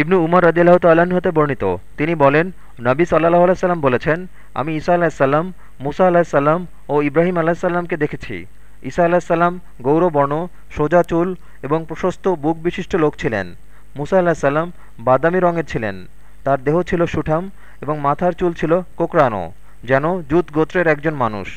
ইবনু উমর রদিল্লাহ তাল্লাহ্ন হতে বর্ণিত। তিনি বলেন, নবী সাল্লাহ আলাইসাল্লাম বলেছেন, আমি ঈসা আলাহিসাল্লাম মুসা আলাহিসাল্লাম ও ইব্রাহিম আলাহিসাল্লামকে দেখেছি। ঈসা আলাহিসাল্লাম গৌরবর্ণ সোজা চুল এবং প্রশস্ত বুক বিশিষ্ট লোক ছিলেন। মুসা আলাহিসাল্লাম বাদামি রঙের ছিলেন। তার দেহ ছিল সুঠাম এবং মাথার চুল ছিল কোকড়ানো, যেন জুত গোত্রের একজন মানুষ।